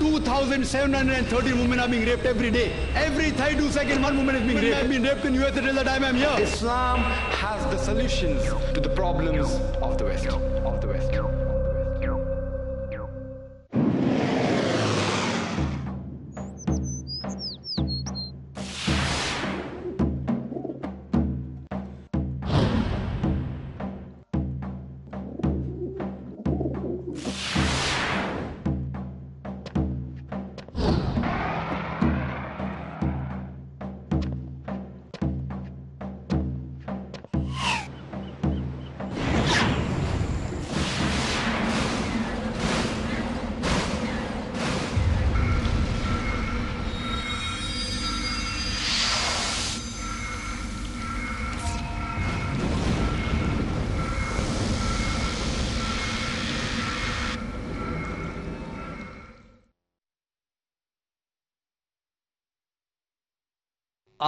2,713 women are being raped every day. Every 32 seconds, one woman is being raped. I've been raped in U.S. until the time I'm here. Islam has the solutions to the problems of the West. Of the West.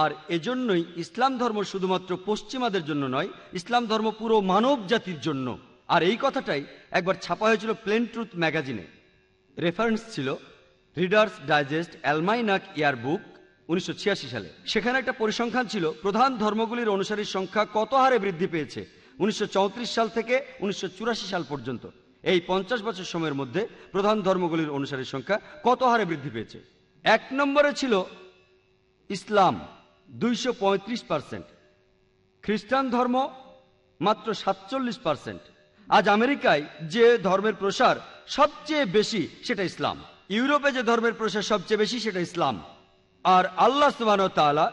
আর এজন্যই ইসলাম ধর্ম শুধুমাত্র পশ্চিমাদের জন্য নয়, ইসলাম ধর্ম পুরো মানব জাতির জন্য। আর এই কথাটাই একবার ছাপা হয়েছিল প্লেন ট্রুথ ম্যাগাজিনে। রেফারেন্স ছিল রিডার্স ডাইজেস্ট অ্যালমাইনাক ইয়ার বুক উনিশশো ছিয়াশি সালে। সেখানে একটা পরিসংখ্যান ছিল, প্রধান ধর্মগুলির অনুসারীর সংখ্যা কত হারে বৃদ্ধি পেয়েছে? উনিশশো চৌত্রিশ সাল থেকে উনিশশো চুরাশি সাল পর্যন্ত। এই পঞ্চাশ বছর সময়ের মধ্যে প্রধান ধর্মগুলির অনুসারীর সংখ্যা কত হারে বৃদ্ধি পেয়েছে? এক নম্বরে ছিল ইসলাম। দুইশো পঁয়ত্রিশ খ্রিস্টান ধর্ম মাত্র সাতচল্লিশ পার্সেন্ট। আজ আমেরিকায় যে ধর্মের প্রসার সবচেয়ে বেশি সেটা ইসলাম। ইউরোপে যে ধর্মের প্রসার সবচেয়ে বেশি সেটা ইসলাম। আর আল্লাহ সুবাহতালা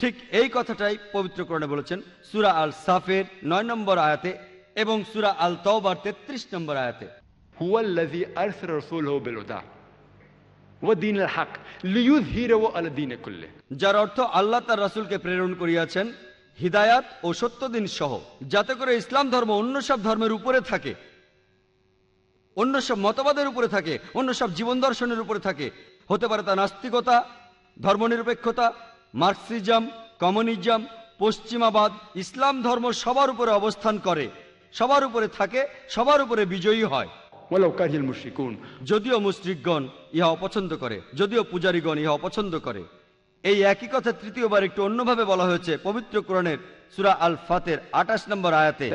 ঠিক এই কথাটাই পবিত্রকরণে বলেছেন, সুরা আল সাফের নয় নম্বর আয়াতে এবং সুরা আল তওবার তেত্রিশ নম্বর আয়াতে। যার অর্থ আল্লাহ তার রাসুলকে প্রেরণ করিয়াছেন হিদায়াত ও সত্য দিন সহ, যাতে করে ইসলাম ধর্ম অন্য সব ধর্মের উপরে থাকে, অন্য সব মতবাদের উপরে থাকে, অন্য সব জীবন দর্শনের উপরে থাকে। হতে পারে তা নাস্তিকতা, ধর্মনিরপেক্ষতা, মার্কসিজম, কমিউনিজম, পশ্চিমাবাদ, ইসলাম ধর্ম সবার উপরে অবস্থান করে, সবার উপরে থাকে, সবার উপরে বিজয়ী হয়। যদিও মুশ্রিকগণ ইহা অপছন্দ করে যদিও পূজারীগণ ইহা অপছন্দ করে। এই একই কথা তৃতীয়বার একটু অন্যভাবে বলা হয়েছে পবিত্র কোরণের সুরা আল ফাতের আটাশ নম্বর আয়াতে।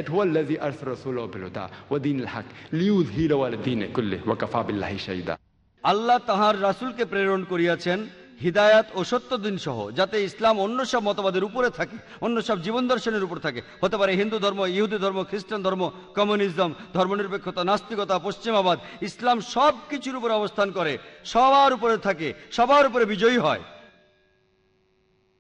আল্লাহ তাহার রাসুলকে প্রেরণ করিয়াছেন হিদায়াত ও সত্যদিন সহ, যাতে ইসলাম অন্য সব মতবাদের উপরে থাকে, অন্য সব জীবন দর্শনের উপর থাকে। হতে পারে হিন্দু ধর্ম, ইহুদি ধর্ম, খ্রিস্টান ধর্ম, কমিউনিজম, ধর্মনিরপেক্ষতা, নাস্তিকতা, পশ্চিমাবাদ। ইসলাম সব কিছুর উপরে অবস্থান করে, সবার উপরে থাকে, সবার উপরে বিজয়ী হয়।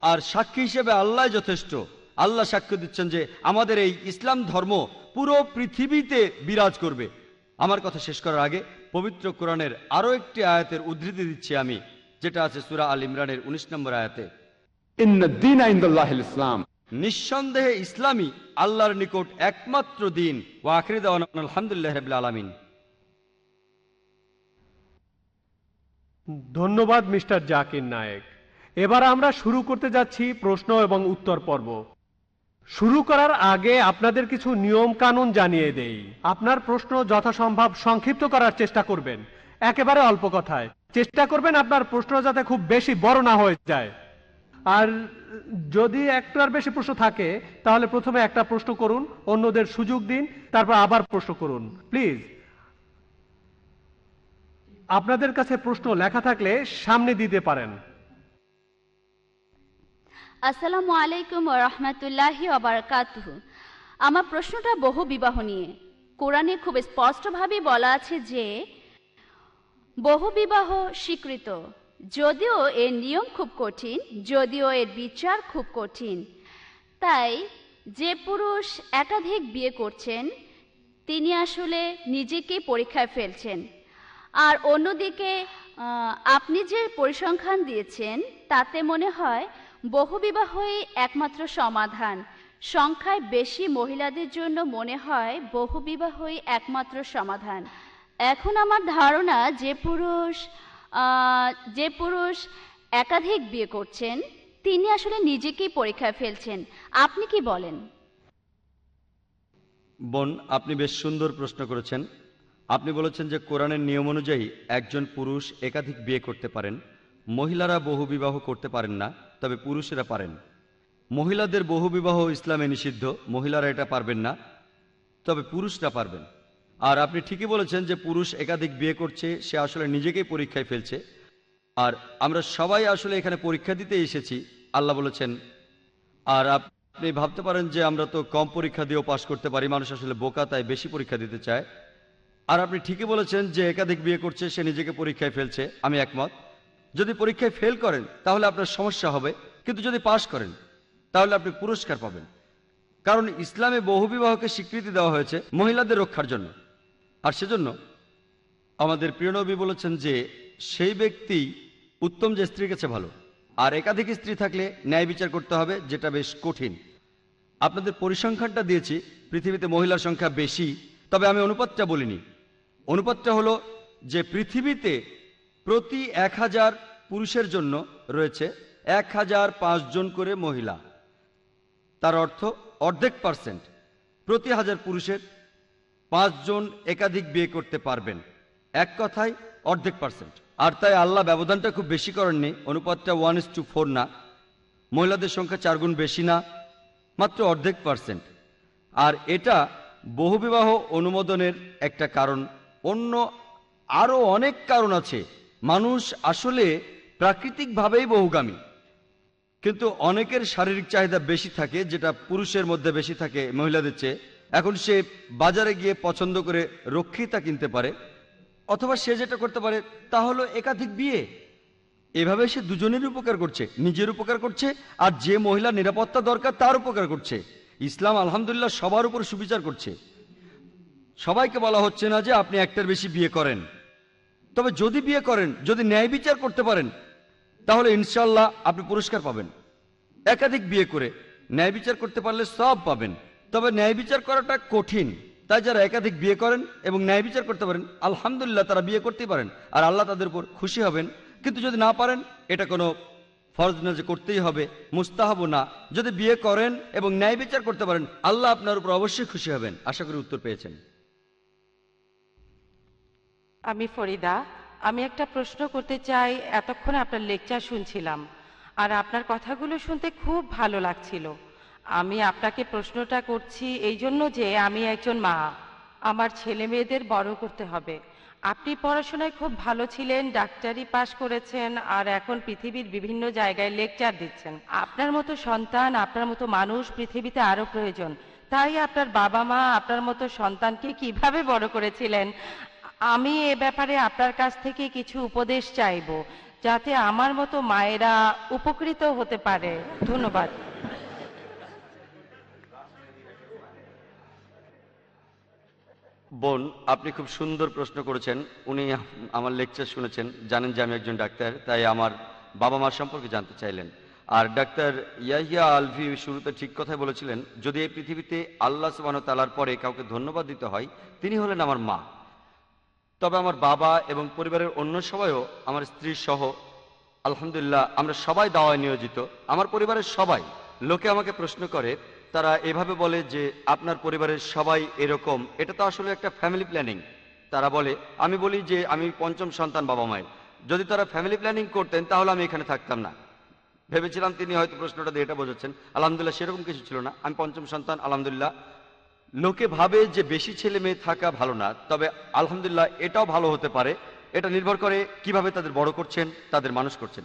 আর সাক্ষী হিসেবে আল্লাহ যথেষ্ট। আল্লাহ সাক্ষ্য দিচ্ছেন যে, আমাদের এই ইসলাম ধর্ম পুরো পৃথিবীতে বিরাজ করবে। আমার কথা শেষ করার আগে পবিত্র কোরআনের আরও একটি আয়াতের উদ্ধৃতি দিচ্ছি আমি। যেটা আছে সুরা আল ইমরানের উনিশ নম্বর আয়াতে। ইসলাম নিঃসন্দেহে ইসলামী আল্লাহর নিকট একমাত্র দিন ওয়াখরিদ আলহামদুল্লাহ হেবুল আলমিন। ধন্যবাদ মিস্টার জাকির নায়েক। এবার আমরা শুরু করতে যাচ্ছি প্রশ্ন এবং উত্তর পর্ব। শুরু করার আগে আপনাদের কিছু নিয়ম কানুন জানিয়ে দেই। আপনার প্রশ্ন যথাসম্ভব সংক্ষিপ্ত করার চেষ্টা করবেন। একেবারে অল্প কথায়। চেষ্টা করবেন আপনার প্রশ্ন যাতে খুব বেশি বড় না হয়ে যায়। আর যদি একটার বেশি প্রশ্ন থাকে, তাহলে প্রথমে একটা প্রশ্ন করুন, অন্যদের সুযোগ দিন, তারপর আবার প্রশ্ন করুন, প্লিজ। আপনাদের কাছে প্রশ্ন লেখা থাকলে সামনে দিতে পারেন। আসসালামু আলাইকুম রহমতুল্লাহি অবরাকাতুহ আমার প্রশ্নটা বহু বিবাহ নিয়ে। কোরআনে খুব স্পষ্টভাবে বলা আছে যে বহু বিবাহ স্বীকৃত। যদিও এর নিয়ম খুব কঠিন, যদিও এর বিচার খুব কঠিন। তাই যে পুরুষ একাধিক বিয়ে করছেন, তিনি আসলে নিজেকে পরীক্ষায় ফেলছেন। আর অন্যদিকে আপনি যে পরিসংখ্যান দিয়েছেন, তাতে মনে হয় বহুবিবাহই একমাত্র সমাধান। সংখ্যায় বেশি মহিলাদের জন্য মনে হয় বহুবিবাহই একমাত্র সমাধান। এখন আমার ধারণা যে পুরুষ যে পুরুষ একাধিক বিয়ে করছেন, তিনি আসলে নিজেকেই পরীক্ষায় ফেলছেন। আপনি কি বলেন? বোন, আপনি বেশ সুন্দর প্রশ্ন করেছেন। আপনি বলেছেন যে কোরআনের নিয়ম অনুযায়ী একজন পুরুষ একাধিক বিয়ে করতে পারেন। মহিলারা বহু বিবাহ করতে পারেন না, তবে পুরুষেরা পারেন। মহিলাদের বহু বিবাহ ইসলামে নিষিদ্ধ, মহিলারা এটা পারবেন না, তবে পুরুষরা পারবেন। আর আপনি ঠিকই বলেছেন যে পুরুষ একাধিক বিয়ে করছে, সে আসলে নিজেকেই পরীক্ষায় ফেলছে। আর আমরা সবাই আসলে এখানে পরীক্ষা দিতে এসেছি, আল্লাহ বলেছেন। আর আপনি ভাবতে পারেন যে আমরা তো কম পরীক্ষা দিয়েও পাশ করতে পারি, মানুষ আসলে বোকা, তাই বেশি পরীক্ষা দিতে চায়। আর আপনি ঠিকই বলেছেন যে একাধিক বিয়ে করছে, সে নিজেকে পরীক্ষায় ফেলছে, আমি একমত। যদি পরীক্ষায় ফেল করেন, তাহলে আপনার সমস্যা হবে, কিন্তু যদি পাশ করেন, তাহলে আপনি পুরস্কার পাবেন। কারণ ইসলামে বহুবিবাহকে স্বীকৃতি দেওয়া হয়েছে মহিলাদের রক্ষার জন্য। আর সেজন্য আমাদের প্রিয় নবী বলেছেন যে সেই ব্যক্তি উত্তম যে স্ত্রীর কাছে ভালো, আর একাধিক স্ত্রী থাকলে ন্যায় বিচার করতে হবে, যেটা বেশ কঠিন। আপনাদের পরিসংখ্যানটা দিয়েছি, পৃথিবীতে মহিলার সংখ্যা বেশি, তবে আমি অনুপাতটা বলিনি। অনুপাতটা হলো যে পৃথিবীতে প্রতি এক হাজার পুরুষের জন্য রয়েছে এক হাজার পাঁচজন করে মহিলা। তার অর্থ অর্ধেক পার্সেন্ট। প্রতি হাজার পুরুষের পাঁচজন একাধিক বিয়ে করতে পারবেন। এক কথায় অর্ধেক পার্সেন্ট। আর তাই আল্লাহ ব্যবধানটা খুব বেশি করেননি, অনুপাতটা ওয়ান ইস টু ফোর না। মহিলাদের সংখ্যা চারগুণ বেশি না, মাত্র অর্ধেক পার্সেন্ট। আর এটা বহুবিবাহ অনুমোদনের একটা কারণ। অন্য আরও অনেক কারণ আছে। মানুষ আসলে প্রাকৃতিকভাবেই বহুগামী। কিন্তু অনেকের শারীরিক চাহিদা বেশি থাকে, যেটা পুরুষের মধ্যে বেশি থাকে মহিলাদের চেয়ে। এখন সে বাজারে গিয়ে পছন্দ করে রক্ষিতা কিনতে পারে, অথবা সে যেটা করতে পারে তা হলো একাধিক বিয়ে। এভাবে সে দুজনের উপকার করছে, নিজের উপকার করছে, আর যে মহিলা নিরাপত্তা দরকার তার উপকার করছে। ইসলাম আলহামদুলিল্লাহ সবার উপর সুবিচার করছে। সবাইকে বলা হচ্ছে না যে আপনি একটার বেশি বিয়ে করেন। তবে যদি বিয়ে করেন, যদি ন্যায় বিচার করতে পারেন, তাহলে ইনশাল্লাহ আপনি পুরস্কার পাবেন। একাধিক বিয়ে করে ন্যায় বিচার করতে পারলে সব পাবেন। তবে ন্যায় বিচার করাটা কঠিন। তাই যারা একাধিক বিয়ে করেন এবং ন্যায় বিচার করতে পারেন, আলহামদুলিল্লাহ তারা বিয়ে করতেই পারেন আর আল্লাহ তাদের উপর খুশি হবেন। কিন্তু যদি না পারেন, এটা কোনো ফরজ না যে করতেই হবে, মুস্তাহাবও না। যদি বিয়ে করেন এবং ন্যায় বিচার করতে পারেন, আল্লাহ আপনার উপর অবশ্যই খুশি হবেন। আশা করি উত্তর পেয়েছেন। আমি ফরিদা, আমি একটা প্রশ্ন করতে চাই, এতক্ষণ আপনার লেকচার শুনছিলাম। আর আপনার কথাগুলো শুনতে খুব ভালো লাগছিল। আমি আপনাকে প্রশ্নটা করছি এই জন্য যে আমি একজন মা। আমার ছেলে মেয়েদের বড় করতে হবে। আপনি পড়াশোনায় খুব ভালো ছিলেন, ডাক্তারি পাশ করেছেন, আর এখন পৃথিবীর বিভিন্ন জায়গায় লেকচার দিচ্ছেন। আপনার মতো সন্তান, আপনার মতো মানুষ পৃথিবীতে আরও প্রয়োজন। তাই আপনার বাবা মা আপনার মতো সন্তানকে কীভাবে বড় করেছিলেন? আমি এ ব্যাপারে আপনার কাছ থেকে কিছু উপদেশ চাইব, যাতে আমার মতো মায়েরা উপকৃত হতে পারে। ধন্যবাদ। বোন, আপনি খুব সুন্দর প্রশ্ন করেছেন। উনি আমার লেকচার শুনেছেন। জানেন যে আমি একজন ডাক্তার, তাই আমার বাবা মা সম্পর্কে জানতে চাইলেন। আর ডাক্তার ইয়াহিয়া আলভি শুরুতে ঠিক কথাই বলেছিলেন, যদি এই পৃথিবীতে আল্লাহ তালার পরে কাউকে ধন্যবাদ দিতে হয়, তিনি হলেন আমার মা। তবে আমার বাবা এবং পরিবারের অন্য সবাইও আমার স্ত্রী সহ, আলহামদুলিল্লাহ আমরা সবাই দাওয়ায় নিয়োজিত। আমার পরিবারের সবাই লোকে আমাকে প্রশ্ন করে তারা এভাবে বলে যে, আপনার পরিবারের সবাই এরকম। এটা তো আসলে একটা ফ্যামিলি প্ল্যানিং তারা বলে, আমি বলি যে, আমি পঞ্চম সন্তান বাবা মায়ের। যদি তারা ফ্যামিলি প্ল্যানিং করতেন, তাহলে আমি এখানে থাকতাম না। ভেবেছিলাম তিনি হয়তো প্রশ্নটা দিয়ে এটা বোঝাচ্ছেন। আলহামদুলিল্লাহ, সেরকম কিছু ছিল না। আমি পঞ্চম সন্তান, আলহামদুলিল্লাহ। লোকে ভাবে যে, বেশি ছেলে মেয়ে থাকা ভালো না, তবে আলহামদুলিল্লাহ এটাও ভালো হতে পারে। এটা নির্ভর করে কীভাবে তাদের বড় করছেন, তাদের মানুষ করছেন।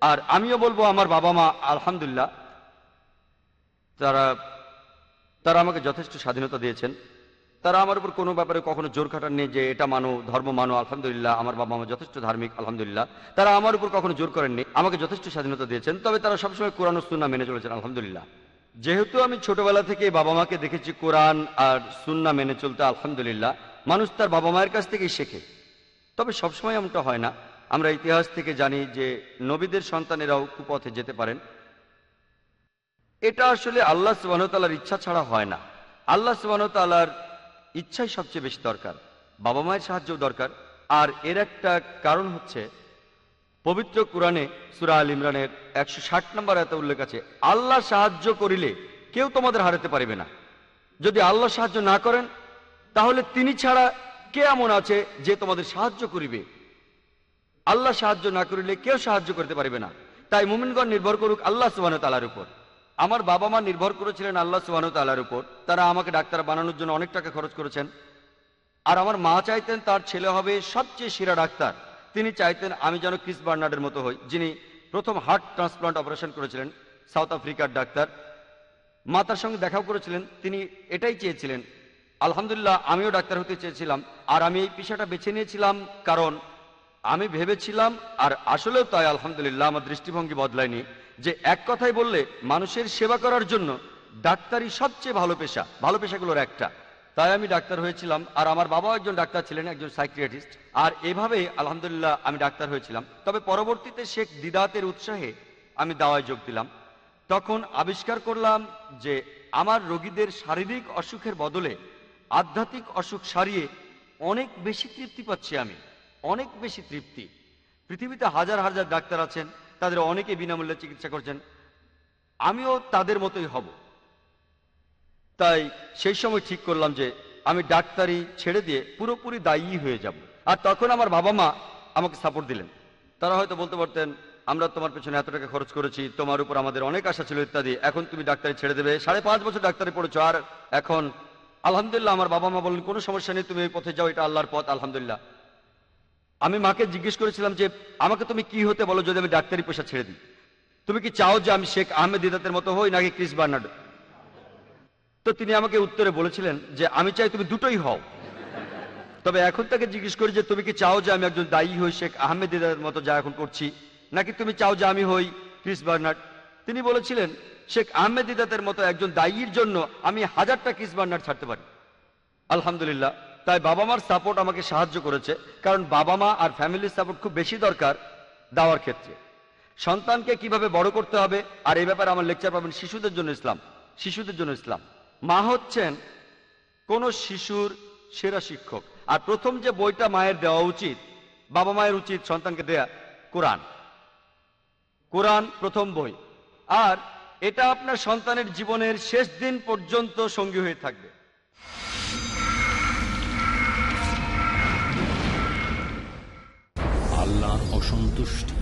আর আমিও বলব, আমার বাবা মা, আলহামদুলিল্লাহ তারা তারা আমাকে যথেষ্ট স্বাধীনতা দিয়েছেন। তারা আমার উপর কোনো ব্যাপারে কখনো জোর খাটান নেই যে এটা মানো, ধর্ম মানো, আলহামদুলিল্লাহ, আমার বাবা মা যথেষ্ট ধার্মিক, আলহামদুলিল্লাহ। তারা আমার উপর কখনো জোর করেননি, আমাকে যথেষ্ট স্বাধীনতা দিয়েছেন, তবে তারা সবসময় কোরআন সুন্না মেনে চলেছেন, আলহামদুলিল্লাহ। যেহেতু আমি ছোটবেলা থেকে বাবা মাকে দেখেছি কোরআন আর সুন্না মেনে চলতে, আলহামদুলিল্লাহ, মানুষ তার বাবা মায়ের কাছ থেকেই শেখে। তবে সবসময় এমনটা হয় না। আমরা ইতিহাস থেকে জানি যে নবীদের সন্তানেরাও কুপথে যেতে পারেন এটা আসলে আল্লাহ সুবাহতালার ইচ্ছা ছাড়া হয় না। আল্লাহ সুবাহতালার ইচ্ছাই সবচেয়ে বেশি দরকার। বাবা মায়ের সাহায্যও দরকার। আর এর একটা কারণ হচ্ছে, পবিত্র কোরআনে সুরা আল ইমরানের একশো ষাট নম্বর এত উল্লেখ আছে, আল্লাহ সাহায্য করিলে কেউ তোমাদের হারাতে পারবে না। যদি আল্লাহ সাহায্য না করেন, তাহলে তিনি ছাড়া কে এমন আছে যে তোমাদের সাহায্য করিবে? আল্লাহ সাহায্য না করিলে কেউ সাহায্য করতে পারবে না। তাই মুমিনগণ নির্ভর করুক আল্লাহ সুবাহ তালার উপর। আমার বাবা মা নির্ভর করেছিলেন আল্লাহ সুবাহ তালার উপর। তারা আমাকে ডাক্তার বানানোর জন্য অনেক টাকা খরচ করেছেন। আর আমার মা চাইতেন তার ছেলে হবে সবচেয়ে সেরা ডাক্তার। তিনি চাইতেন আমি যেন ক্রিস বার্নার্ডের মতো হই, যিনি প্রথম হার্ট ট্রান্সপ্লান্ট অপারেশন করেছিলেন, সাউথ আফ্রিকার ডাক্তার। মা তার সঙ্গে দেখাও করেছিলেন, তিনি এটাই চেয়েছিলেন, আলহামদুলিল্লাহ, আমিও ডাক্তার হতে চেয়েছিলাম, আর আমি এই পেশাটা বেছে নিয়েছিলাম, কারণ আমি ভেবেছিলাম, আর আসলেও তাই, আলহামদুলিল্লাহ, আমার দৃষ্টিভঙ্গি বদলায়নি। যে এক কথাই বললে মানুষের সেবা করার জন্য ডাক্তারই সবচেয়ে ভালো পেশা। ভালো পেশাগুলোর একটা। তাই আমি ডাক্তার হয়েছিলাম, আর আমার বাবাও একজন ডাক্তার ছিলেন, একজন সাইক্রিয়াটিস্ট আর এভাবে আলহামদুলিল্লাহ, আমি ডাক্তার হয়েছিলাম। তবে পরবর্তীতে শেখ দিদাতের উৎসাহে আমি দাওয়ায় যোগ দিলাম। তখন আবিষ্কার করলাম যে আমার রোগীদের শারীরিক অসুখের বদলে আধ্যাত্মিক অসুখ সারিয়ে অনেক বেশি তৃপ্তি পাচ্ছি আমি। অনেক বেশি তৃপ্তি। পৃথিবীতে হাজার হাজার ডাক্তার আছেন। তাদের অনেকে বিনামূল্যে চিকিৎসা করছেন। আমিও তাদের মতোই হব। তাই সেই সময় ঠিক করলাম যে আমি ডাক্তারি ছেড়ে দিয়ে পুরোপুরি দায়ী হয়ে যাব। আর তখন আমার বাবা মা আমাকে সাপোর্ট দিলেন। তারা হয়তো বলতে পারতেন, আমরা তোমার পেছনে এত টাকা খরচ করেছি, তোমার উপর আমাদের অনেক আশা ছিল, ইত্যাদি। এখন তুমি ডাক্তারি ছেড়ে দেবে। সাড়ে পাঁচ বছর ডাক্তারি পড়েছো, আর এখন আলহামদুলিল্লাহ আমার বাবা মা বললেন, কোনো সমস্যা নেই, তুমি এই পথে যাও, এটা আল্লাহর পথ, আলহামদুলিল্লাহ। আমি মাকে জিজ্ঞেস করেছিলাম যে, আমাকে তুমি কি হতে বলো যদি আমি ডাক্তারি পেশা ছেড়ে দিই? তুমি কি চাও যে আমি শেখ আহমেদ দিদাতের মতো হই নাকি ক্রিস বার্নার্ড? তো তিনি আমাকে উত্তরে বলেছিলেন যে, আমি চাই তুমি দুটোই হও। তবে এখন তাকে জিজ্ঞেস করি যে, তুমি কি চাও যে আমি একজন দায়ী হই শেখ আহমেদ মতো যা এখন করছি, নাকি তুমি চাও যে আমি হই ক্রিস বার্নার্ড? তিনি বলেছিলেন, শেখ আহমেদ দিদাতের মতো একজন দায়ীর জন্য আমি হাজারটা ক্রিস বার্নার্ড ছাড়তে পারি। আলহামদুলিল্লাহ তাই বাবা মার সাপোর্ট আমাকে সাহায্য করেছে, কারণ বাবা মা আর ফ্যামিলির সাপোর্ট খুব বেশি দরকার দেওয়ার ক্ষেত্রে। সন্তানকে কীভাবে বড় করতে হবে, আর এই ব্যাপারে আমার লেকচার পাবেন শিশুদের জন্য ইসলাম, শিশুদের জন্য ইসলাম। মা হচ্ছেন কোন শিশুর সেরা শিক্ষক, আর প্রথম যে বইটা মায়ের দেওয়া উচিত, বাবা মায়ের উচিত সন্তানকে দেয়া, কোরআন। কোরআন প্রথম বই, আর এটা আপনার সন্তানের জীবনের শেষ দিন পর্যন্ত সঙ্গী হয়ে থাকবে। অসন্তুষ্টি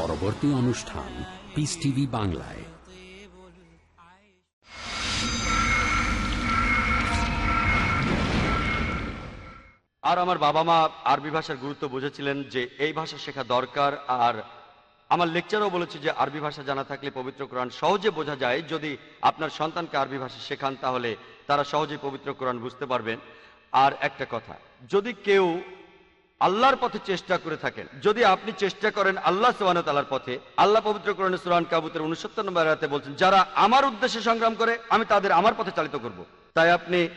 পরবর্তী অনুষ্ঠান পিস টিভি বাংলায়। আর আমার বাবা মা আরবি ভাষার গুরুত্ব বুঝেছিলেন যে এই ভাষা শেখা দরকার, আর আমার লেকচারও বলেছে যে আরবি ভাষা জানা থাকলে পবিত্র কোরআন সহজে বোঝা যায়। যদি আপনার সন্তানকে আরবি ভাষা শেখান, তাহলে তারা সহজেই পবিত্র কোরআন বুঝতে পারবেন। আর একটা কথা, যদি কেউ আল্লাহর পথে চেষ্টা করে থাকেন। যদি আপনি চেষ্টা করেন আল্লাহ সুবাহ তালার পথে, আল্লাহ পবিত্র করেন সুরান কাবুতের উনসত্তর নম্বর আয়াতে বলছেন, যারা আমার উদ্দেশ্যে সংগ্রাম করে, আমি তাদের আমার পথে চালিত করব। তাই আপনি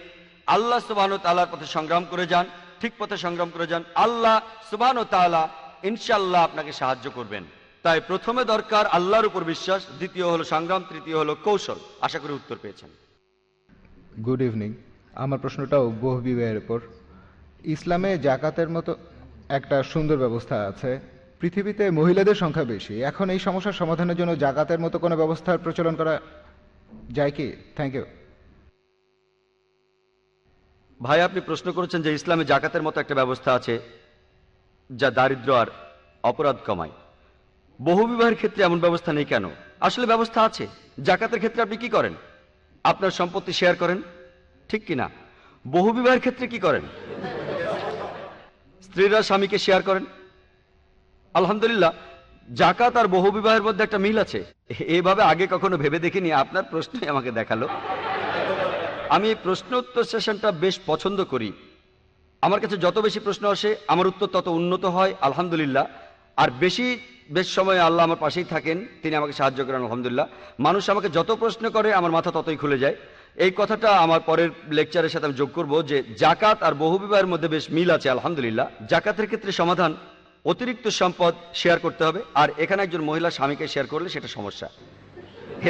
আল্লাহ সুবাহ তালার পথে সংগ্রাম করে যান, ঠিক পথে সংগ্রাম করে যান। আল্লাহ সুবাহ তালা ইনশাল্লাহ আপনাকে সাহায্য করবেন। তাই প্রথমে দরকার আল্লাহর উপর বিশ্বাস, দ্বিতীয় হলো সংগ্রাম, তৃতীয় হলো কৌশল। আশা করি উত্তর পেয়েছেন। গুড ইভিনিং আমার প্রশ্নটাও বহু বিবাহের উপর। ইসলামে জাকাতের মতো একটা সুন্দর ব্যবস্থা আছে। পৃথিবীতে মহিলাদের সংখ্যা বেশি। এখন এই সমস্যার সমাধানের জন্য জাকাতের মতো কোনো ব্যবস্থার প্রচলন করা যায় কি? থ্যাংক ইউ ভাই, আপনি প্রশ্ন করেছেন যে ইসলামে জাকাতের মতো একটা ব্যবস্থা আছে যা দারিদ্র আর অপরাধ কমায়। বহু বিবাহের ক্ষেত্রে এমন ব্যবস্থা নেই কেন? আসলে ব্যবস্থা আছে। জাকাতের ক্ষেত্রে আপনি কি করেন? আপনার সম্পত্তি শেয়ার করেন? ঠিক কি না বহু বিবাহের ক্ষেত্রে কি করেন? স্ত্রীরা স্বামীকে শেয়ার করেন। আলহামদুলিল্লাহ, জাকাত আর বহু বিবাহের মধ্যে একটা মিল আছে। এভাবে আগে কখনো ভেবে দেখিনি, আপনার প্রশ্নই আমাকে দেখাল। আমি প্রশ্ন উত্তর সেশনটা বেশ পছন্দ করি। আমার কাছে যত বেশি প্রশ্ন আসে, আমার উত্তর তত উন্নত হয়, আলহামদুলিল্লাহ। আর বেশি, বেশ সময় আল্লাহ আমার পাশেই থাকেন, তিনি আমাকে সাহায্য করেন, আলহামদুলিল্লাহ। মানুষ আমাকে যত প্রশ্ন করে, আমার মাথা ততই খুলে যায়। এই কথাটা আমার পরের লেকচারের সাথে আমি যোগ করব যে জাকাত আর বহুবিবাহের মধ্যে বেশ মিল আছে, আলহামদুলিল্লাহ। জাকাতের ক্ষেত্রে সমাধান, অতিরিক্ত সম্পদ শেয়ার করতে হবে, আর এখানে একজন মহিলা স্বামীকে শেয়ার করলে সেটা সমস্যা।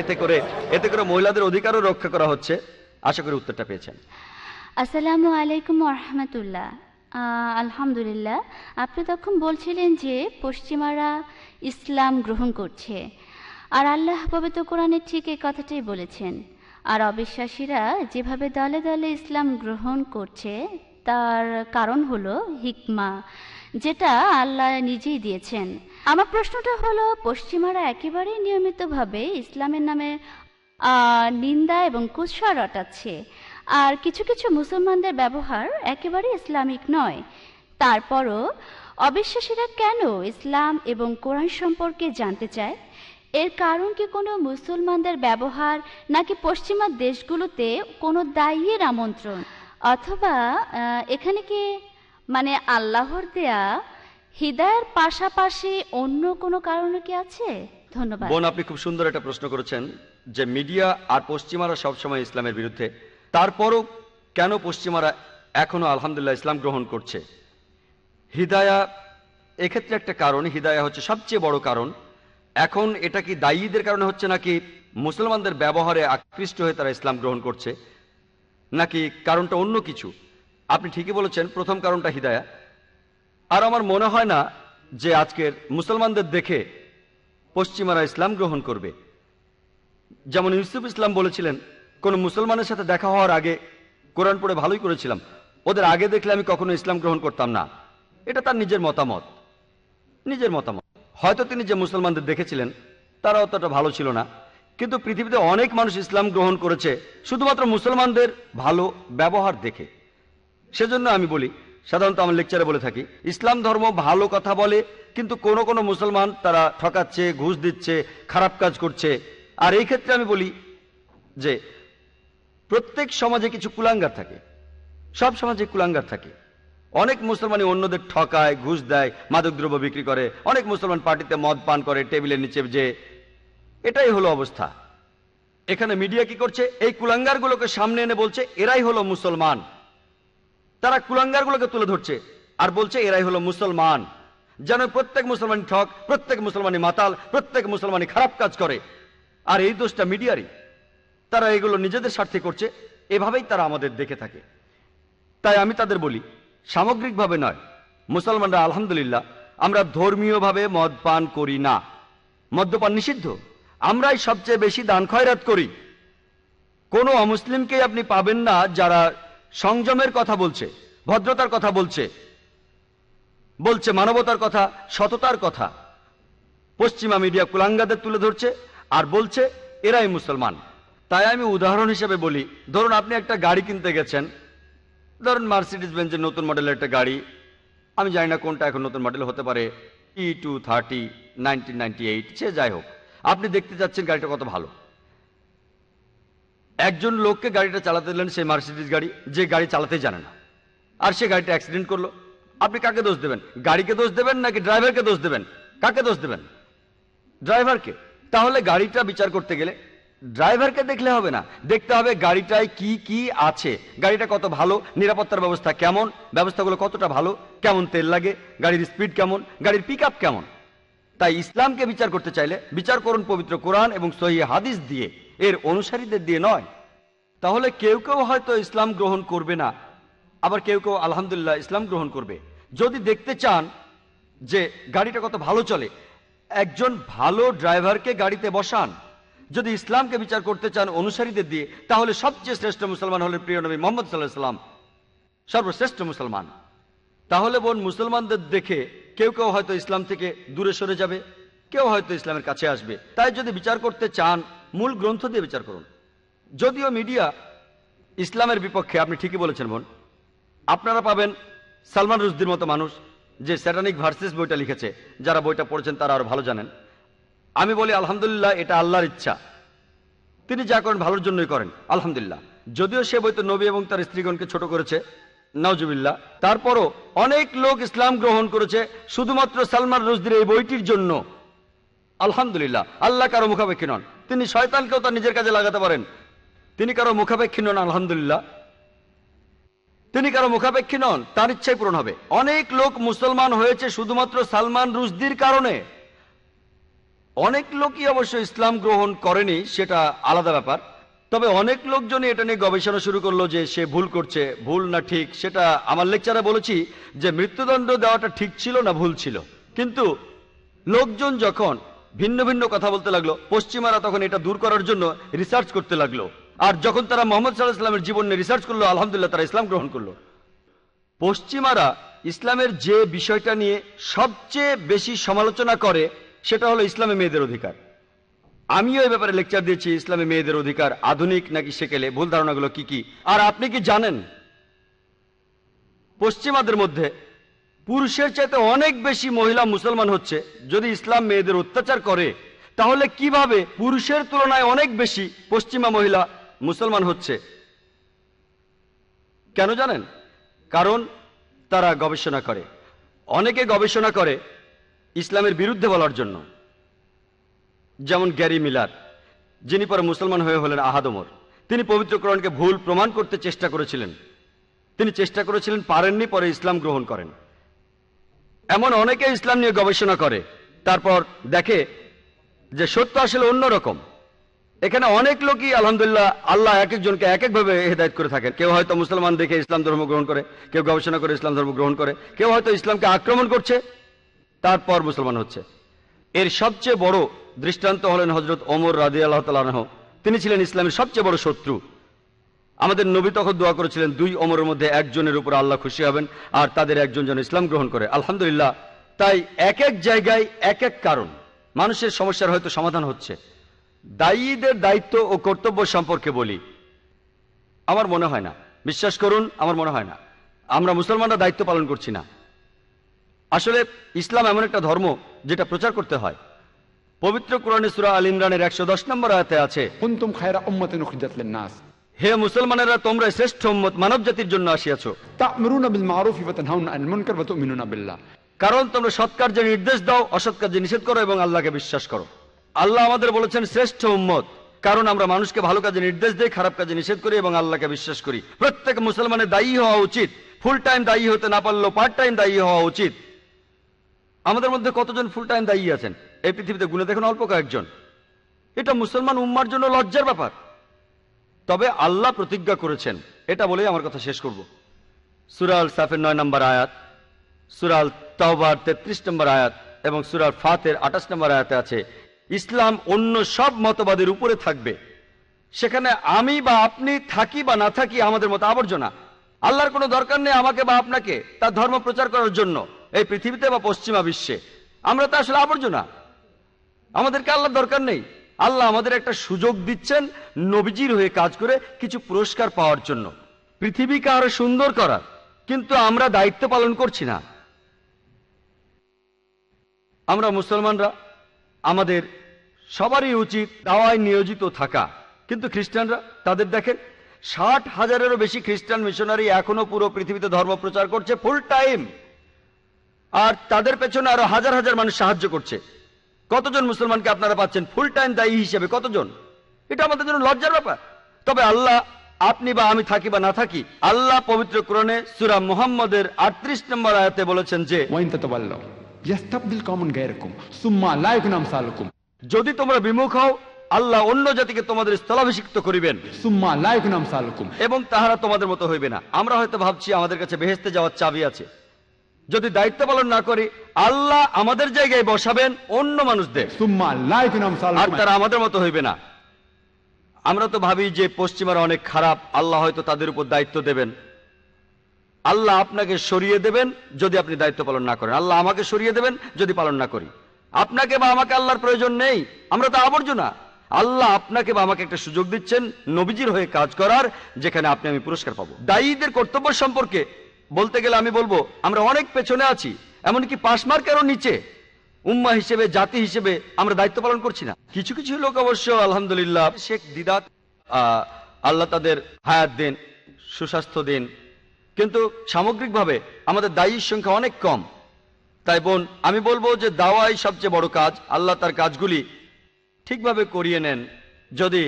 এতে করে এতে করে মহিলাদের অধিকারও রক্ষা করা হচ্ছে। আশা করি উত্তরটা পেয়েছেন। আসসালামু আলাইকুম রহমতুল্লাহ আলহামদুলিল্লাহ। আপনি তখন বলছিলেন যে পশ্চিমারা ইসলাম গ্রহণ করছে। আর আল্লাহ পবিত্র কোরআনে ঠিক এই কথাটাই বলেছেন। আর অবিশ্বাসীরা যেভাবে দলে দলে ইসলাম গ্রহণ করছে, তার কারণ হলো হিকমা, যেটা আল্লাহ নিজেই দিয়েছেন। আমার প্রশ্নটা হলো, পশ্চিমারা একেবারেই নিয়মিতভাবে ইসলামের নামে নিন্দা এবং কুৎসা রটাচ্ছে। আর কিছু কিছু মুসলমানদের ব্যবহার একেবারে ইসলামিক নয়। তারপরও অবিশ্বাসীরা কেন ইসলাম এবং কোরআন সম্পর্কে জানতে চায়? এর কারণ কি কোনো মুসলমানদের ব্যবহার নাকি পশ্চিমা দেশগুলোতে কোনো দায়ীর আমন্ত্রণ? অথবা এখানে কি মানে আল্লাহর দেয়া হৃদয়ের পাশাপাশি অন্য কোনো কারণ কি আছে? ধন্যবাদ। বোন, আপনি খুব সুন্দর একটা প্রশ্ন করেছেন যে মিডিয়া আর পশ্চিমারা সবসময় ইসলামের বিরুদ্ধে। তারপরও কেন পশ্চিমারা এখনও আলহামদুলিল্লাহ ইসলাম গ্রহণ করছে? হিদায়া এক্ষেত্রে একটা কারণ, হিদায়া হচ্ছে সবচেয়ে বড় কারণ। এখন এটা কি দায়ীদের কারণে হচ্ছে নাকি মুসলমানদের ব্যবহারে আকৃষ্ট হয়ে তারা ইসলাম গ্রহণ করছে? নাকি কারণটা অন্য কিছু? আপনি ঠিকই বলেছেন, প্রথম কারণটা হিদায়া। আর আমার মনে হয় না যে আজকের মুসলমানদের দেখে পশ্চিমারা ইসলাম গ্রহণ করবে। যেমন ইউসুফ ইসলাম বলেছিলেন, কোন মুসলমানের সাথে দেখা হওয়ার আগে কোরআন পড়ে ভালোই করেছিলাম। ওদের আগে দেখলে আমি কখনো ইসলাম গ্রহণ করতাম না। এটা তার নিজের মতামত। নিজের মতামত। হয়তো তিনি যে মুসলমানদের দেখেছিলেন তারা অতটা ভালো ছিল না। কিন্তু পৃথিবীতে অনেক মানুষ ইসলাম গ্রহণ করেছে, শুধুমাত্র মুসলমানদের ভালো ব্যবহার দেখে। সেজন্য আমি বলি, সাধারণত আমার লেকচারে বলে থাকি, ইসলাম ধর্ম ভালো কথা বলে, কিন্তু কোন কোন মুসলমান তারা ঠকাচ্ছে, ঘুষ দিচ্ছে, খারাপ কাজ করছে। আর এই ক্ষেত্রে আমি বলি যে, প্রত্যেক সমাজে কিছু কুলাঙ্গার থাকে। সব সমাজে কুলাঙ্গার থাকে। অনেক মুসলমানই অন্যদের ঠকায়, ঘুষ দেয়, মাদকদ্রব্য বিক্রি করে। অনেক মুসলমান পার্টিতে মদ পান করে টেবিলের নিচে যে। এটাই হলো অবস্থা। এখানে মিডিয়া কি করছে? এই কুলাঙ্গারগুলোকে সামনে এনে বলছে, এরাই হলো মুসলমান। তারা কুলাঙ্গারগুলোকে তুলে ধরছে আর বলছে, এরাই হলো মুসলমান। যেন প্রত্যেক মুসলমান ঠক, প্রত্যেক মুসলমানই মাতাল, প্রত্যেক মুসলমানই খারাপ কাজ করে। আর এই দোষটা মিডিয়ারই। তারা এগুলো নিজেদের স্বার্থে করছে। এভাবেই তারা আমাদের দেখে থাকে। তাই আমি তাদের বলি সামগ্রিকভাবে নয়। মুসলমানরা, আলহামদুলিল্লাহ, আমরা ধর্মীয়ভাবে মদ পান করি না। মদ্যপান নিষিদ্ধ। আমরাই সবচেয়ে বেশি দান খয়রাত করি। কোনো অমুসলিমকে আপনি পাবেন না যারা সংযমের কথা বলছে, ভদ্রতার কথা বলছে বলছে মানবতার কথা, সততার কথা। পশ্চিমা মিডিয়া কুলাঙ্গাদের তুলে ধরছে আর বলছে, এরাই মুসলমান। তাই আমি উদাহরণ হিসেবে বলি, ধরুন আপনি একটা গাড়ি কিনতে গেছেন ধরুন মার্সিডিজ বেঞ্চের নতুন মডেলের একটা গাড়ি, আমি জানি না কোনটা এখন নতুন মডেল হতে পারে ই টু থার্টি সে যাই হোক। আপনি দেখতে যাচ্ছেন গাড়িটা কত ভালো। একজন লোককে গাড়িটা চালাতে দিলেন সেই মার্সিডিজ গাড়ি, যে গাড়ি চালাতে জানে না। আর সে গাড়িটা অ্যাক্সিডেন্ট করল। আপনি কাকে দোষ দেবেন? গাড়িকে দোষ দেবেন নাকি ড্রাইভারকে দোষ দেবেন? কাকে দোষ দেবেন? ড্রাইভারকে তাহলে গাড়িটা বিচার করতে গেলে ড্রাইভারকে দেখলে হবে না। দেখতে হবে গাড়িটায় কি কি আছে। গাড়িটা কত ভালো, নিরাপত্তার ব্যবস্থা কেমন, ব্যবস্থাগুলো কতটা ভালো, কেমন তেল লাগে, গাড়ির স্পিড কেমন, গাড়ির পিক কেমন। তাই ইসলামকে বিচার করতে চাইলে বিচার করুন পবিত্র কোরআন এবং সহি হাদিস দিয়ে। এর অনুসারীদের দিয়ে নয়। তাহলে কেউ কেউ হয়তো ইসলাম গ্রহণ করবে না। আবার কেউ কেউ আলহামদুলিল্লাহ ইসলাম গ্রহণ করবে। যদি দেখতে চান যে গাড়িটা কত ভালো চলে, একজন ভালো ড্রাইভারকে গাড়িতে বসান। যদি ইসলামকে বিচার করতে চান অনুসারীদের দিয়ে, তাহলে সবচেয়ে শ্রেষ্ঠ মুসলমান হলেন প্রিয় নবী মোহাম্মদ সাল্লাহ সাল্লাম সর্বশ্রেষ্ঠ মুসলমান। তাহলে বোন, মুসলমানদের দেখে কেউ কেউ হয়তো ইসলাম থেকে দূরে সরে যাবে, কেউ হয়তো ইসলামের কাছে আসবে। তাই যদি বিচার করতে চান, মূল গ্রন্থ দিয়ে বিচার করুন। যদিও মিডিয়া ইসলামের বিপক্ষে, আপনি ঠিকই বলেছেন বোন। আপনারা পাবেন সালমান রুশদির মতো মানুষ, যে স্যাটানিক ভার্সেস বইটা লিখেছে। যারা বইটা পড়েছেন, তারা আরও ভালো জানেন। আমি বলি, আলহামদুলিল্লাহ, এটা আল্লাহর ইচ্ছা। তিনি যা করেন, ভালোর জন্যই করেন, আলহামদুলিল্লাহ। যদিও সে বইতে নবী এবং তার স্ত্রীগণকে ছোট করেছে নওজুবিল্লাহ তারপরও অনেক লোক ইসলাম গ্রহণ করেছে, শুধুমাত্র সালমান রুশদির এই বইটির জন্য। আলহামদুলিল্লাহ, আল্লাহ কারও মুখাপেক্ষী নন। তিনি শয়তানকেও তার নিজের কাজে লাগাতে পারেন। তিনি কারও মুখাপেক্ষী নন, আলহামদুলিল্লাহ। তিনি কারও মুখাপেক্ষী নন, তার ইচ্ছাই পূরণ হবে। অনেক লোক মুসলমান হয়েছে শুধুমাত্র সালমান রুশদির কারণে। অনেক লোকই অবশ্য ইসলাম গ্রহণ করেনি, সেটা আলাদা ব্যাপার। তবে অনেক লোকজনই এটা নিয়ে গবেষণা শুরু করল যে সে ভুল করছে, ভুল না ঠিক, সেটা আমার লেকচারে বলেছি যে মৃত্যুদণ্ড দেওয়াটা ঠিক ছিল না ভুল ছিল। কিন্তু লোকজন যখন ভিন্ন ভিন্ন কথা বলতে লাগল, পশ্চিমারা তখন এটা দূর করার জন্য রিসার্চ করতে লাগল। আর যখন তারা মোহাম্মদ সাল্লাহ ইসলামের জীবন নিয়ে রিসার্চ করল, আলহামদুলিল্লাহ তারা ইসলাম গ্রহণ করল। পশ্চিমারা ইসলামের যে বিষয়টা নিয়ে সবচেয়ে বেশি সমালোচনা করে সেটা হলো ইসলামে মেয়েদের অধিকার। আমিও এই ব্যাপারে লেকচার দিয়েছি, ইসলামে মেয়েদের অধিকার, আধুনিক নাকি সেকেলে, ভুল ধারণাগুলো কি কি? আর আপনি কি জানেন? পশ্চিমাদের মধ্যে পুরুষের চাইতে অনেক বেশি মহিলা মুসলমান হচ্ছে, যদি ইসলাম মেয়েদের অত্যাচার করে, তাহলে কীভাবে পুরুষের তুলনায় অনেক বেশি পশ্চিমা মহিলা মুসলমান হচ্ছে? কেন জানেন? কারণ তারা গবেষণা করে। অনেকে গবেষণা করে ইসলামের বিরুদ্ধে বলার জন্য। যেমন গ্যারি মিলার, যিনি পরে মুসলমান হয়ে হলেন আহাদমর তিনি পবিত্র কোরআনকে ভুল প্রমাণ করতে চেষ্টা করেছিলেন। তিনি চেষ্টা করেছিলেন, পারেননি, পরে ইসলাম গ্রহণ করেন। এমন অনেকে ইসলাম নিয়ে গবেষণা করে, তারপর দেখে যে সত্য আসলে অন্যরকম এখানে অনেক লোকই, আলহামদুলিল্লাহ, আল্লাহ এক একজনকে এক একভাবে হেদায়ত করে থাকেন। কেউ হয়তো মুসলমান দেখে ইসলাম ধর্ম গ্রহণ করে, কেউ গবেষণা করে ইসলাম ধর্ম গ্রহণ করে, কেউ হয়তো ইসলামকে আক্রমণ করছে। তারপর মুসলমান হচ্ছে। এর সবচেয়ে বড় দৃষ্টান্ত হলেন হজরত ওমর রাজি আল্লাহ তালাহ তিনি ছিলেন ইসলামের সবচেয়ে বড় শত্রু। আমাদের নবী তখন দোয়া করেছিলেন, দুই অমরের মধ্যে একজনের উপর আল্লাহ খুশি হবেন আর তাদের একজন যেন ইসলাম গ্রহণ করে। আলহামদুলিল্লাহ, তাই এক এক জায়গায় এক এক কারণ মানুষের সমস্যার হয়তো সমাধান হচ্ছে। দায়ীদের দায়িত্ব ও কর্তব্য সম্পর্কে বলি। আমার মনে হয় না। বিশ্বাস করুন, আমার মনে হয় না। আমরা মুসলমানরা দায়িত্ব পালন করছি না। আসলে ইসলাম এমন একটা ধর্ম যেটা প্রচার করতে হয়। পবিত্র কোরআনে সুরা আল ইমরানের একশো দশ নম্বর আয়াতে আছে কুনতুম খায়রা উম্মাতিন উখরিজাত লিন-নাস। হে মুসলমানেরা তোমরা শ্রেষ্ঠ উম্মত মানব জাতির জন্য আসিয়াছো। তা'মুরুনা বিল মা'রুফ ওয়া তানহাউনা আনিল মুনকার ওয়া তু'মিনুনা বিল্লাহ। কারণ তোমরা সৎ কার্যে নির্দেশ দাও অসৎ কার্যে নিষেধ করো এবং আল্লাহকে বিশ্বাস করো। আল্লাহ আমাদের বলেছেন শ্রেষ্ঠ উম্মত। কারণ আমরা মানুষকে ভালো কাজে নির্দেশ দিই খারাপ কাজে নিষেধ করি এবং আল্লাহকে বিশ্বাস করি। প্রত্যেক মুসলমানের দায়ী হওয়া উচিত। ফুল টাইম দায়ী হতে না পারলেও পার্ট টাইম দায়ী হওয়া উচিত। আমাদের মধ্যে কতজন ফুল টাইম দায়ী আছেন? এই পৃথিবীতে গুনে দেখুন অল্প কয়েকজন। এটা মুসলমান উম্মার জন্য লজ্জার ব্যাপার। তবে আল্লাহ প্রতিজ্ঞা করেছেন। এটা বলেই আমার কথা শেষ করব। সুরাল সাফের নয় নম্বর আয়াত সুরাল তাওবার তেত্রিশ নম্বর আয়াত এবং সুরাল ফাতের আঠাশ নম্বর আয়াতে আছে, ইসলাম অন্য সব মতবাদের উপরে থাকবে। সেখানে আমি বা আপনি থাকি বা না থাকি আমাদের মতো আবর্জনা। আল্লাহর কোনো দরকার নেই আমাকে বা আপনাকে তার ধর্ম প্রচার করার জন্য। এই পৃথিবীতে বা পশ্চিমা বিশ্বে। আমরা তো আসলে আবর্জনা। আমাদেরকে আল্লাহর দরকার নেই। আল্লাহ আমাদের একটা সুযোগ দিচ্ছেন নবীজির হয়ে কাজ করে কিছু পুরস্কার পাওয়ার জন্য। পৃথিবীকে আরও সুন্দর করার কিন্তু আমরা দায়িত্ব পালন করছি না। আমরা মুসলমানরা, আমাদের সবারই উচিত দাওয়ায় নিয়োজিত থাকা। কিন্তু খ্রিস্টানরা, তাদের দেখেন, ষাট হাজারেরও বেশি খ্রিস্টান মিশনারি এখনও পুরো পৃথিবীতে ধর্ম প্রচার করছে ফুল টাইম আর তাদের পেছনে আরও হাজার হাজার মানুষ সাহায্য করছে। কতজন মুসলমানকে আপনারা পাচ্ছেন? ফুল টাইম দায়ী হিসেবে কতজন? এটা আমাদের জন্য লজ্জার ব্যাপার। তবে আল্লাহ আপনি বা আমি থাকি বা না থাকি আল্লাহ পবিত্র কোরআনে সুরা মুহাম্মদের আটত্রিশ নম্বর আয়াতে বলেছেন যে যদি তোমরা বিমুখ হও আল্লাহ অন্য জাতিকে তোমাদের স্থলাভিষিক্ত করিবেন। এবং তাহারা তোমাদের মতো হইবে না। আমরা হয়তো ভাবছি আমাদের কাছে বেহেস্তে যাওয়ার চাবি আছে। যদি দায়িত্ব পালন না করি আল্লাহ আমাদের জায়গায় বসাবেন অন্য মানুষদের। আর তারা আমাদের মতো হইবে না। আমরা তো ভাবি যে পশ্চিমারা অনেক খারাপ আল্লাহ হয়তো তাদের উপর দায়িত্ব দেবেন। আল্লাহ আপনাকে সরিয়ে দেবেন যদি আপনি দায়িত্ব পালন না করেন। আল্লাহ আমাকে সরিয়ে দেবেন যদি পালন না করি। আপনাকে বা আমাকে আল্লাহর প্রয়োজন নেই। আমরা তো আবর্জনা। আল্লাহ আপনাকে বা আমাকে একটা সুযোগ দিচ্ছেন নবীজির হয়ে কাজ করার যেখানে আপনি আমি পুরস্কার পাবো। দায়ীদের কর্তব্য সম্পর্কে বলতে গেলে আমি বলব, আমরা অনেক পেছনে আছি, এমনকি পাশ মার্কেরও নিচে। উম্মা হিসেবে, জাতি হিসেবে আমরা দায়িত্ব পালন করছি না। কিছু কিছু লোক অবশ্য, আলহামদুলিল্লাহ, শেখ দিদাত আল্লাহ তাদের হায়াত দিন, সুস্বাস্থ্য দিন। কিন্তু সামগ্রিকভাবে আমাদের দায়ীর সংখ্যা অনেক কম। তাই বোন, আমি বলব যে দাওয়াই সবচেয়ে বড় কাজ। আল্লাহ তার কাজগুলি ঠিকভাবে করিয়ে নেন। যদি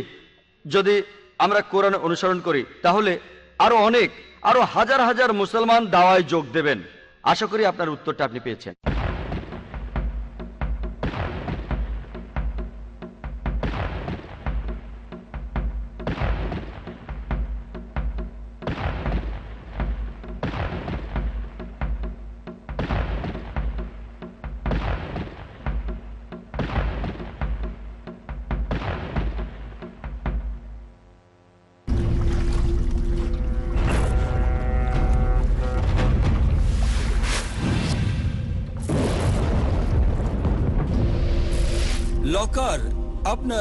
যদি আমরা কোরআন অনুসরণ করি, তাহলে আরও অনেক আরও হাজার হাজার মুসলমান দাওয়ায় যোগ দেবেন। আশা করি আপনার উত্তরটা আপনি পেয়েছেন।